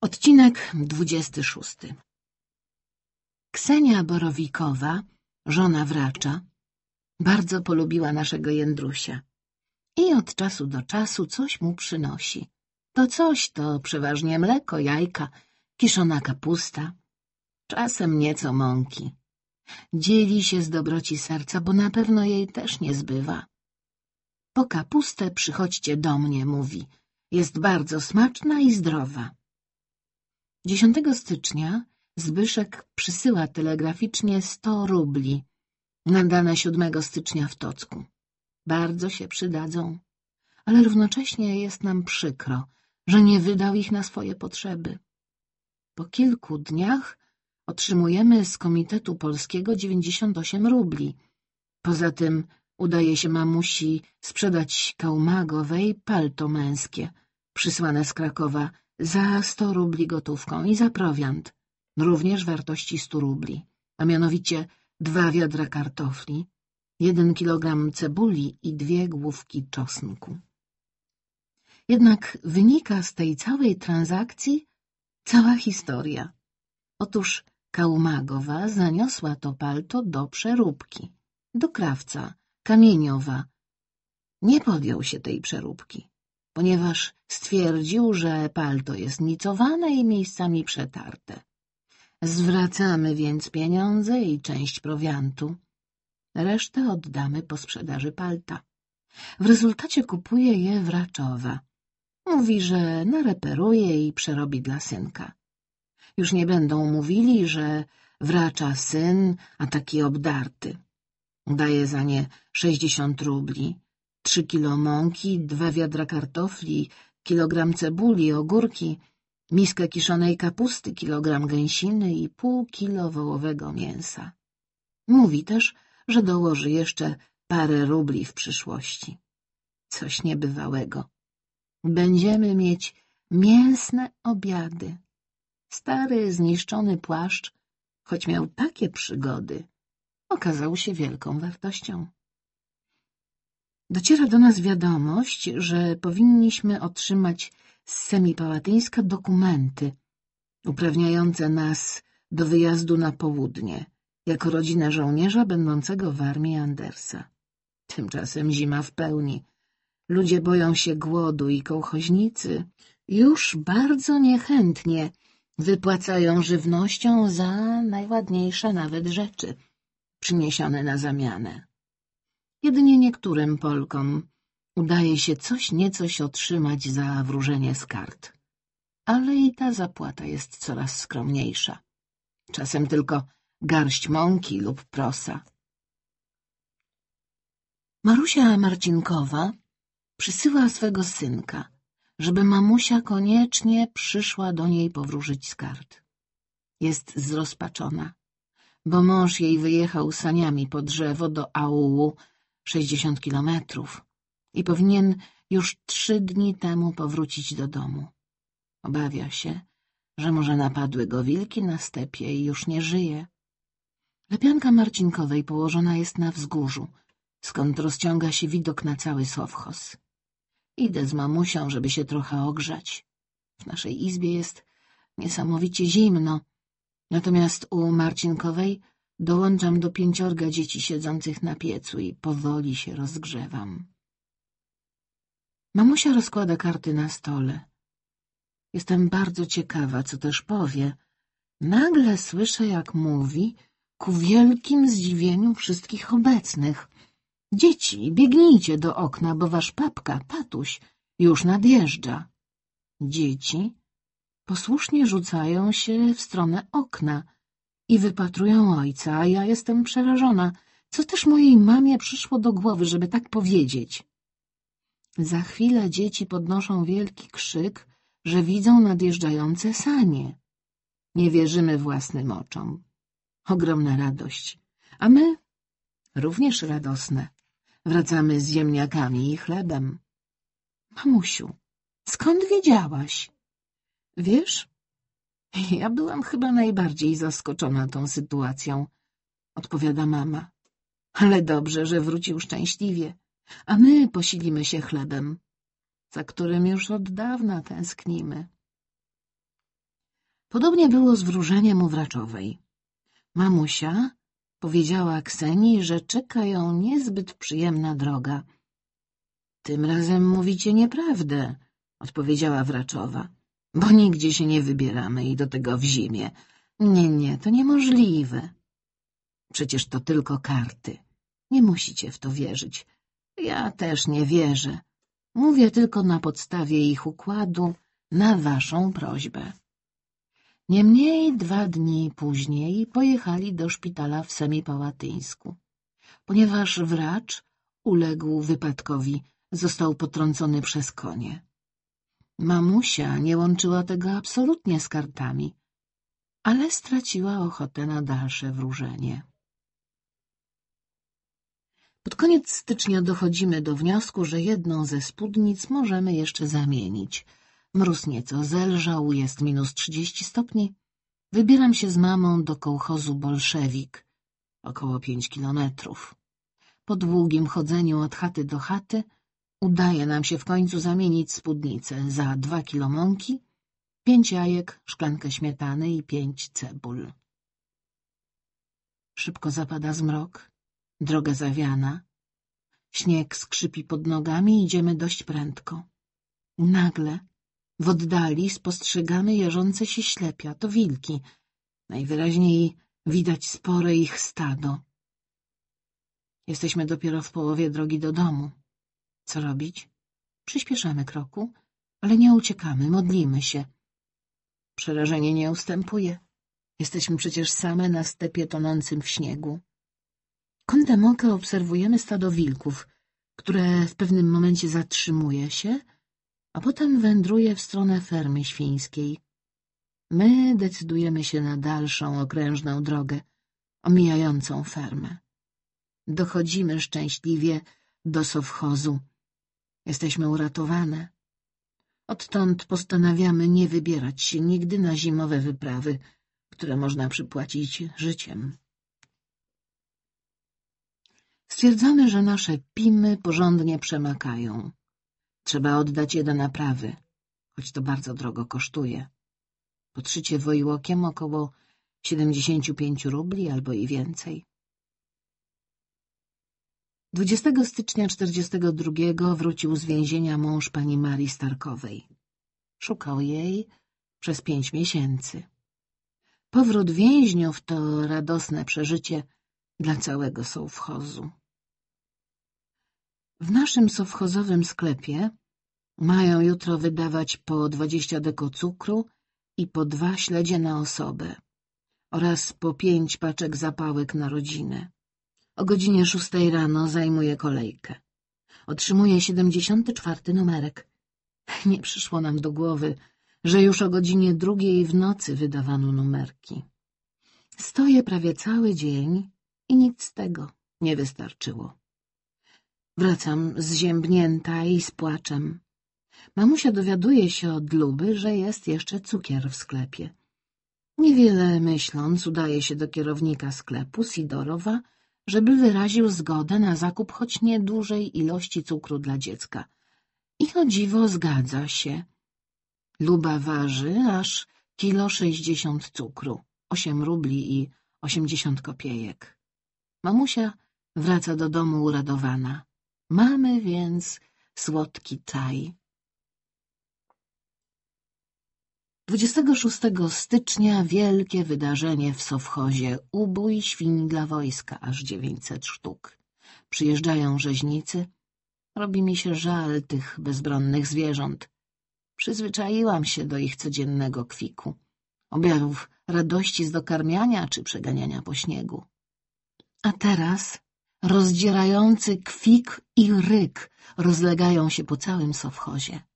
Odcinek 26 Ksenia Borowikowa, żona wracza, bardzo polubiła naszego Jędrusia i od czasu do czasu coś mu przynosi. To coś to przeważnie mleko, jajka, kiszona kapusta, czasem nieco mąki. Dzieli się z dobroci serca, bo na pewno jej też nie zbywa. Po kapustę przychodźcie do mnie, mówi. Jest bardzo smaczna i zdrowa. 10 stycznia Zbyszek przysyła telegraficznie 100 rubli, nadane 7 stycznia w Tocku. Bardzo się przydadzą, ale równocześnie jest nam przykro, że nie wydał ich na swoje potrzeby. Po kilku dniach otrzymujemy z Komitetu Polskiego 98 rubli. Poza tym udaje się mamusi sprzedać Kałmagowej palto męskie, przysłane z Krakowa za sto rubli gotówką i za prowiant, również wartości stu rubli, a mianowicie dwa wiadra kartofli, jeden kilogram cebuli i dwie główki czosnku. Jednak wynika z tej całej transakcji cała historia. Otóż Kałmagowa zaniosła to palto do przeróbki, do krawca, kamieniowa. Nie podjął się tej przeróbki ponieważ stwierdził, że palto jest nicowane i miejscami przetarte. Zwracamy więc pieniądze i część prowiantu. Resztę oddamy po sprzedaży palta. W rezultacie kupuje je Wraczowa. Mówi, że nareperuje i przerobi dla synka. Już nie będą mówili, że wracza syn, a taki obdarty. Daje za nie sześćdziesiąt rubli, trzy kilo mąki, dwa wiadra kartofli, kilogram cebuli, ogórki, miskę kiszonej kapusty, kilogram gęsiny i pół kilo wołowego mięsa. Mówi też, że dołoży jeszcze parę rubli w przyszłości. Coś niebywałego. Będziemy mieć mięsne obiady. Stary, zniszczony płaszcz, choć miał takie przygody, okazał się wielką wartością. Dociera do nas wiadomość, że powinniśmy otrzymać z Semipałatyńska dokumenty uprawniające nas do wyjazdu na południe, jako rodzina żołnierza będącego w armii Andersa. Tymczasem zima w pełni. Ludzie boją się głodu i kołchoźnicy już bardzo niechętnie wypłacają żywnością za najładniejsze nawet rzeczy przyniesione na zamianę. Jedynie niektórym Polkom udaje się coś niecoś otrzymać za wróżenie z kart. Ale i ta zapłata jest coraz skromniejsza. Czasem tylko garść mąki lub prosa. Marusia Marcinkowa przysyła swego synka, żeby mamusia koniecznie przyszła do niej powróżyć z kart. Jest zrozpaczona, bo mąż jej wyjechał saniami po drzewo do aulu sześćdziesiąt kilometrów i powinien już trzy dni temu powrócić do domu. Obawia się, że może napadły go wilki na stepie i już nie żyje. Lepianka Marcinkowej położona jest na wzgórzu, skąd rozciąga się widok na cały Sowchos. Idę z mamusią, żeby się trochę ogrzać. W naszej izbie jest niesamowicie zimno, natomiast u Marcinkowej Dołączam do pięciorga dzieci siedzących na piecu i powoli się rozgrzewam. Mamusia rozkłada karty na stole. Jestem bardzo ciekawa, co też powie. Nagle słyszę, jak mówi, ku wielkim zdziwieniu wszystkich obecnych. Dzieci, biegnijcie do okna, bo wasz papka, tatuś, już nadjeżdża. Dzieci posłusznie rzucają się w stronę okna, i wypatrują ojca, a ja jestem przerażona. Co też mojej mamie przyszło do głowy, żeby tak powiedzieć? Za chwilę dzieci podnoszą wielki krzyk, że widzą nadjeżdżające sanie. Nie wierzymy własnym oczom. Ogromna radość. A my również radosne. Wracamy z ziemniakami i chlebem. Mamusiu, skąd wiedziałaś? Wiesz, ja byłam chyba najbardziej zaskoczona tą sytuacją, odpowiada mama. Ale dobrze, że wrócił szczęśliwie, a my posilimy się chlebem, za którym już od dawna tęsknimy. Podobnie było z wróżeniem u Wraczowej. Mamusia powiedziała Ksenii, że czeka ją niezbyt przyjemna droga. — Tym razem mówicie nieprawdę — odpowiedziała Wraczowa — bo nigdzie się nie wybieramy i do tego w zimie. Nie, nie, to niemożliwe. Przecież to tylko karty. Nie musicie w to wierzyć. Ja też nie wierzę. Mówię tylko na podstawie ich układu na waszą prośbę. Niemniej dwa dni później pojechali do szpitala w Semipałatyńsku. Ponieważ wracz uległ wypadkowi, został potrącony przez konie. Mamusia nie łączyła tego absolutnie z kartami, ale straciła ochotę na dalsze wróżenie. Pod koniec stycznia dochodzimy do wniosku, że jedną ze spódnic możemy jeszcze zamienić. Mróz nieco zelżał, jest minus trzydzieści stopni. Wybieram się z mamą do kołchozu Bolszewik, około pięć kilometrów. Po długim chodzeniu od chaty do chaty udaje nam się w końcu zamienić spódnicę za dwa kilo mąki, pięć jajek, szklankę śmietany i pięć cebul. Szybko zapada zmrok, droga zawiana. Śnieg skrzypi pod nogami, idziemy dość prędko. Nagle w oddali spostrzegamy jeżące się ślepia, to wilki. Najwyraźniej widać spore ich stado. Jesteśmy dopiero w połowie drogi do domu. Co robić? Przyspieszamy kroku, ale nie uciekamy, modlimy się. Przerażenie nie ustępuje. Jesteśmy przecież same na stepie tonącym w śniegu. Kątem oka obserwujemy stado wilków, które w pewnym momencie zatrzymuje się, a potem wędruje w stronę fermy świńskiej. My decydujemy się na dalszą okrężną drogę, omijającą fermę. Dochodzimy szczęśliwie do sowchozu. Jesteśmy uratowane. Odtąd postanawiamy nie wybierać się nigdy na zimowe wyprawy, które można przypłacić życiem. Stwierdzamy, że nasze pimy porządnie przemakają. Trzeba oddać je do naprawy, choć to bardzo drogo kosztuje. Podszycie wojłokiem około 75 rubli albo i więcej. 20 stycznia 42 wrócił z więzienia mąż pani Marii Starkowej. Szukał jej przez pięć miesięcy. Powrót więźniów to radosne przeżycie dla całego sowchozu. W naszym sowchozowym sklepie mają jutro wydawać po dwadzieścia deko cukru i po dwa śledzie na osobę oraz po pięć paczek zapałek na rodzinę. O godzinie szóstej rano zajmuję kolejkę. Otrzymuję siedemdziesiąty czwarty numerek. Nie przyszło nam do głowy, że już o godzinie drugiej w nocy wydawano numerki. Stoję prawie cały dzień i nic z tego nie wystarczyło. Wracam zziębnięta i z płaczem. Mamusia dowiaduje się od Luby, że jest jeszcze cukier w sklepie. Niewiele myśląc, udaje się do kierownika sklepu, Sidorowa, żeby wyraził zgodę na zakup choć nie dużej ilości cukru dla dziecka. I o dziwo zgadza się. Luba waży aż kilo sześćdziesiąt cukru, osiem rubli i osiemdziesiąt kopiejek. Mamusia wraca do domu uradowana. Mamy więc słodki czaj. 26 stycznia wielkie wydarzenie w Sowchozie. Ubój świń dla wojska, aż 900 sztuk. Przyjeżdżają rzeźnicy. Robi mi się żal tych bezbronnych zwierząt. Przyzwyczaiłam się do ich codziennego kwiku. Objawów radości z dokarmiania czy przeganiania po śniegu. A teraz rozdzierający kwik i ryk rozlegają się po całym sowchozie.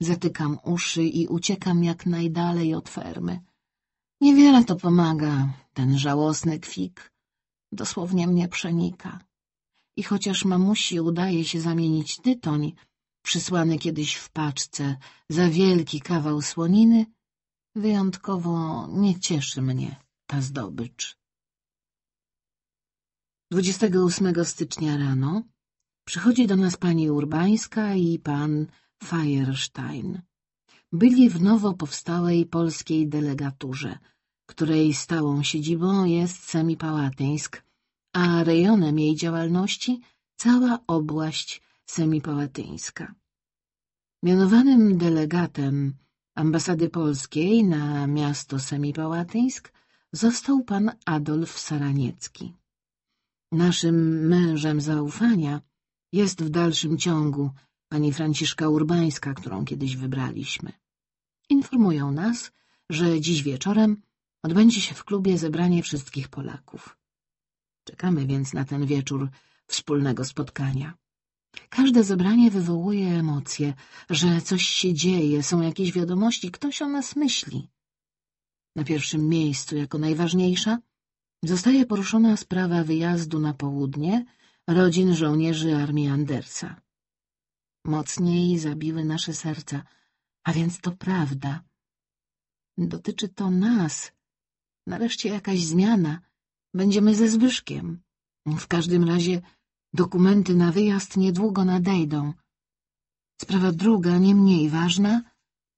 Zatykam uszy i uciekam jak najdalej od fermy. Niewiele to pomaga, ten żałosny kwik. Dosłownie mnie przenika. I chociaż mamusi udaje się zamienić tytoń, przysłany kiedyś w paczce za wielki kawał słoniny, wyjątkowo nie cieszy mnie ta zdobycz. 28 stycznia rano przychodzi do nas pani Urbańska i pan Feierstein. byli w nowo powstałej polskiej delegaturze, której stałą siedzibą jest Semipałatyńsk, a rejonem jej działalności cała obłaść semipałatyńska. Mianowanym delegatem ambasady polskiej na miasto Semipałatyńsk został pan Adolf Saraniecki. Naszym mężem zaufania jest w dalszym ciągu pani Franciszka Urbańska, którą kiedyś wybraliśmy. Informują nas, że dziś wieczorem odbędzie się w klubie zebranie wszystkich Polaków. Czekamy więc na ten wieczór wspólnego spotkania. Każde zebranie wywołuje emocje, że coś się dzieje, są jakieś wiadomości, ktoś o nas myśli. Na pierwszym miejscu, jako najważniejsza, zostaje poruszona sprawa wyjazdu na południe rodzin żołnierzy armii Andersa. Mocniej zabiły nasze serca, a więc to prawda. Dotyczy to nas. Nareszcie jakaś zmiana. Będziemy ze Zbyszkiem. W każdym razie dokumenty na wyjazd niedługo nadejdą. Sprawa druga, nie mniej ważna,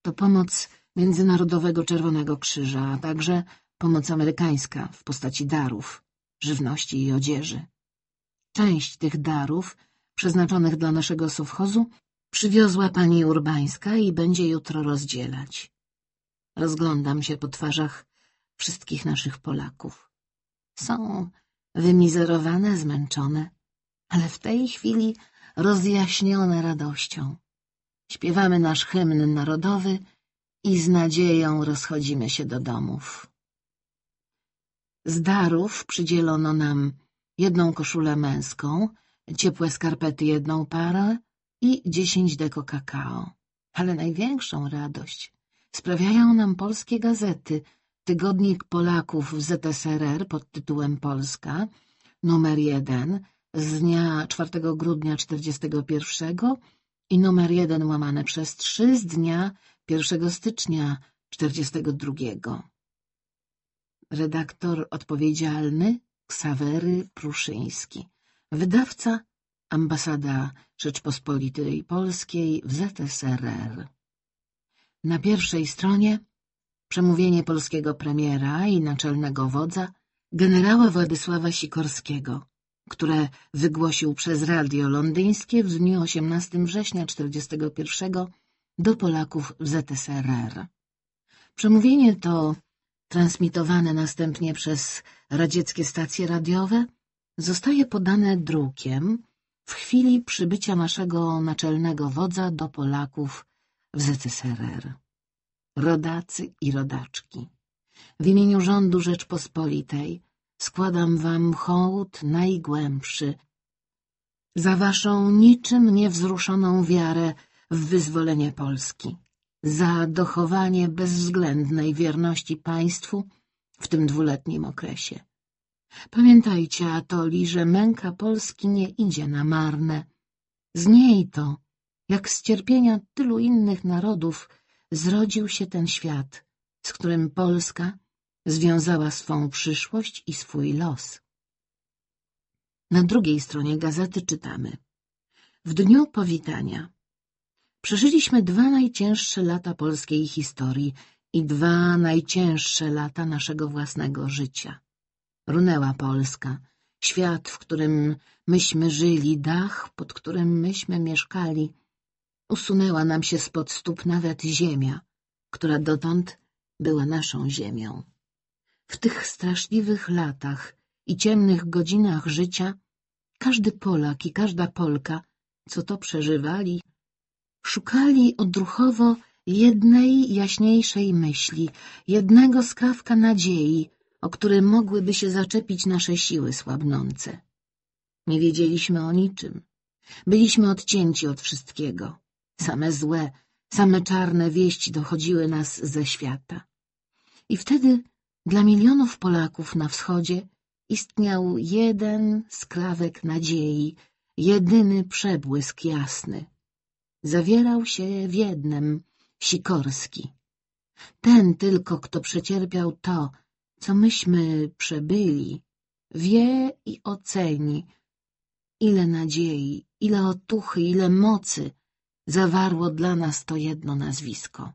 to pomoc Międzynarodowego Czerwonego Krzyża, a także pomoc amerykańska w postaci darów, żywności i odzieży. Część tych darów, przeznaczonych dla naszego sowchozu, przywiozła pani Urbańska i będzie jutro rozdzielać. Rozglądam się po twarzach wszystkich naszych Polaków. Są wymizerowane, zmęczone, ale w tej chwili rozjaśnione radością. Śpiewamy nasz hymn narodowy i z nadzieją rozchodzimy się do domów. Z darów przydzielono nam jedną koszulę męską, ciepłe skarpety jedną parę i dziesięć deko kakao. Ale największą radość sprawiają nam polskie gazety, tygodnik Polaków w ZSRR pod tytułem Polska, numer jeden, z dnia 4 grudnia 41 i numer jeden łamane przez trzy z dnia 1 stycznia 42. Redaktor odpowiedzialny Ksawery Pruszyński. Wydawca Ambasada Rzeczpospolitej Polskiej w ZSRR. Na pierwszej stronie przemówienie polskiego premiera i naczelnego wodza generała Władysława Sikorskiego, które wygłosił przez radio londyńskie w dniu 18 września 1941 do Polaków w ZSRR. Przemówienie to, transmitowane następnie przez radzieckie stacje radiowe, zostaje podane drukiem w chwili przybycia naszego naczelnego wodza do Polaków w ZSRR. Rodacy i rodaczki, w imieniu rządu Rzeczpospolitej składam wam hołd najgłębszy za waszą niczym niewzruszoną wiarę w wyzwolenie Polski, za dochowanie bezwzględnej wierności państwu w tym dwuletnim okresie. Pamiętajcie, Atoli, że męka Polski nie idzie na marne. Z niej to, jak z cierpienia tylu innych narodów, zrodził się ten świat, z którym Polska związała swą przyszłość i swój los. Na drugiej stronie gazety czytamy. W dniu powitania przeżyliśmy dwa najcięższe lata polskiej historii i dwa najcięższe lata naszego własnego życia. Runęła Polska, świat, w którym myśmy żyli, dach, pod którym myśmy mieszkali. Usunęła nam się spod stóp nawet ziemia, która dotąd była naszą ziemią. W tych straszliwych latach i ciemnych godzinach życia każdy Polak i każda Polka, co to przeżywali, szukali odruchowo jednej jaśniejszej myśli, jednego skrawka nadziei, o które mogłyby się zaczepić nasze siły słabnące. Nie wiedzieliśmy o niczym. Byliśmy odcięci od wszystkiego. Same złe, same czarne wieści dochodziły nas ze świata. I wtedy dla milionów Polaków na wschodzie istniał jeden skrawek nadziei, jedyny przebłysk jasny. Zawierał się w jednym, Sikorski. Ten tylko, kto przecierpiał to, co myśmy przebyli, wie i oceni, ile nadziei, ile otuchy, ile mocy zawarło dla nas to jedno nazwisko.